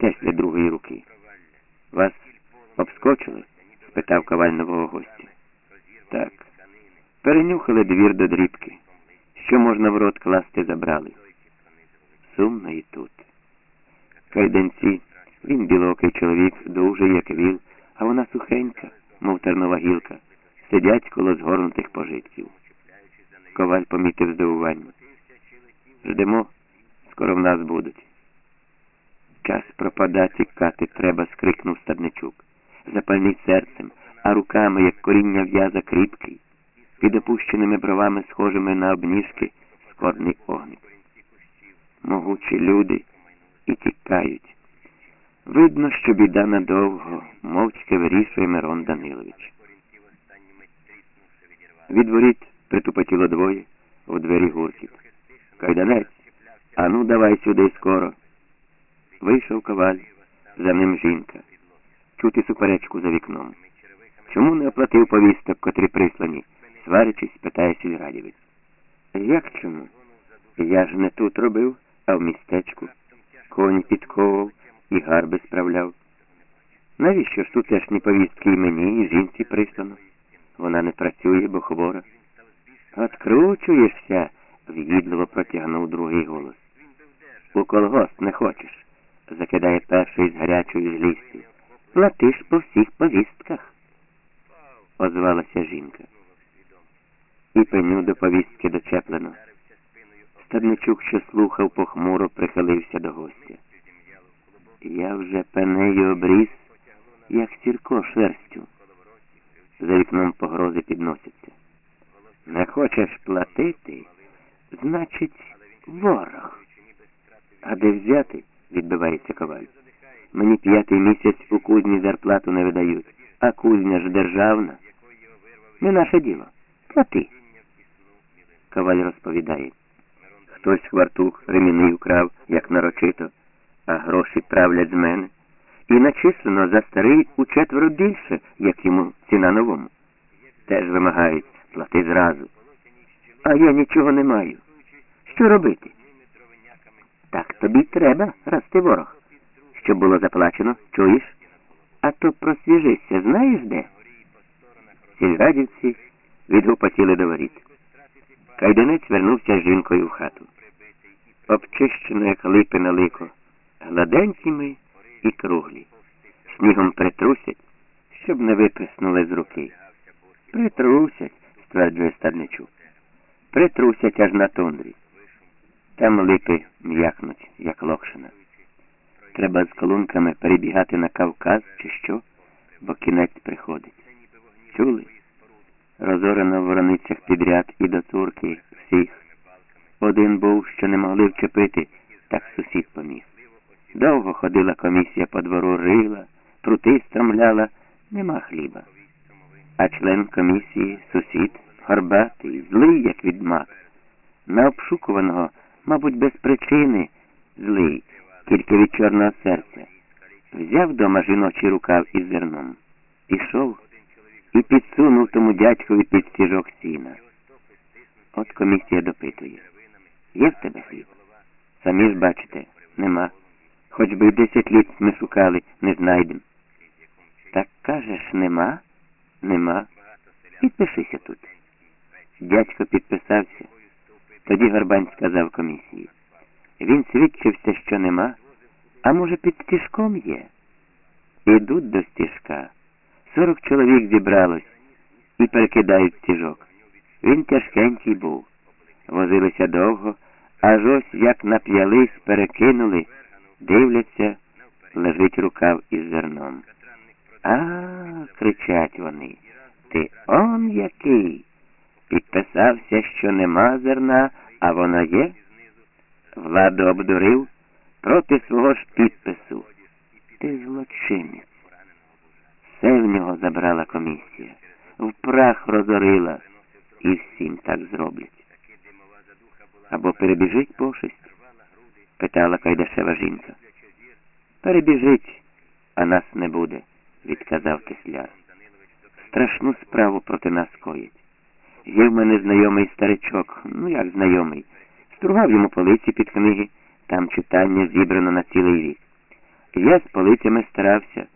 для другої руки. Вас обскочили? спитав коваль нового гостя. Так. Перенюхали двір до дрібки. Що можна в рот класти забрали. Сумно і тут. Кайданці, він білокий чоловік, дуже, як віл, а вона сухенька, мов тернова гілка, сидять коло згорнутих пожитків. Коваль помітив здивування. Ждемо, скоро в нас будуть. Час пропадати, тікати треба, скрикнув стадничук. Запальний серцем, а руками, як коріння в'яза кріпкий, під опущеними бровами, схожими на обніжки, скорний огник. Могучі люди і тікають. Видно, що біда надовго, мовчки вирішує Мирон Данилович. Від воріт притупотіло двоє, у двері гуркіт. Кайданець, ану давай сюди скоро. Вийшов коваль, за ним жінка. Чути суперечку за вікном. Чому не оплатив повісток, котрі прислані? Сварячись, питає сільрадівець. Як чому? Я ж не тут робив, а в містечку. Конь підковував і гарби справляв. Навіщо ж тутешні повістки і мені, і жінці прислано? Вона не працює, бо хвора. Откручуєшся, в'їдливо протягнув другий голос. У колгосп не хочеш, закидає перший з гарячої злісті. Платиш по всіх повістках, озвалася жінка. І пеню до повістки дочеплено. Стадничук, що слухав, похмуро прихилився до гостя. Я вже пенею обріз, як сірко шерстю. За вікном погрози підносяться. Не хочеш платити, значить, ворог. А де взяти, відбивається коваль. Мені п'ятий місяць у кузні зарплату не видають, а кузня ж державна. Не наше діло. Плати. Коваль розповідає. Хтось хвартух реміни вкрав, як нарочито, а гроші правлять з мене. І начислено за старий у четверо більше, як йому ціна новому. Теж вимагають плати зразу. А я нічого не маю. Що робити? Так тобі треба, раз ти ворог. Щоб було заплачено, чуєш? А то просвіжися, знаєш де? Сільрадівці відгупотіли до воріт. Кайданець вернувся з жінкою в хату. Обчищено, як липи на лико, гладенькими і круглі. Снігом притрусять, щоб не виписнули з руки. Притрусять, стверджує стадничук. Притрусять аж на тундрі. Там липи м'якнуть, як локшина. Треба з колунками перебігати на Кавказ чи що, бо кінець приходить. Чули? Розорено в вороницях підряд і до турки всіх. Один був, що не могли вчепити, так сусід поміг. Довго ходила комісія по двору рила, прути стромляла, нема хліба. А член комісії, сусід, горбатий, злий, як відмак. На обшукуваного, мабуть, без причини, злий, тільки від чорного серця. Взяв дома жіночий рукав із зерном, пішов і підсунув тому дядькові під стіжок сіна. От комісія допитує. Є в тебе хліб? Самі ж бачите, нема. Хоч би й десять літ ми шукали, не знайдем. Так кажеш, нема? Нема. Підпишися тут. Дядько підписався. Тоді Горбань сказав комісії. Він свідчився, що нема, а може, під стіжком є. Ідуть до стіжка. Сорок чоловік зібралось і перекидають стіжок. Він тяжкенький був. Возилися довго, аж ось як нап'ялись, перекинули, дивляться, лежить рукав із зерном. А, кричать вони. Ти он який? Підписався, що нема зерна, а воно є. Владу обдурив проти свого ж підпису. Ти злочинець. Все в нього забрала комісія, в прах розорила, і всім так зроблять. Або перебіжить пошесть? питала Кайдашева жінка. Перебіжить, а нас не буде, відказав Тесляр. Страшну справу проти нас коїть. Є в мене знайомий старичок, ну як знайомий. Стругав йому полиці під книги, там читання зібрано на цілий рік. Я з полицями старався.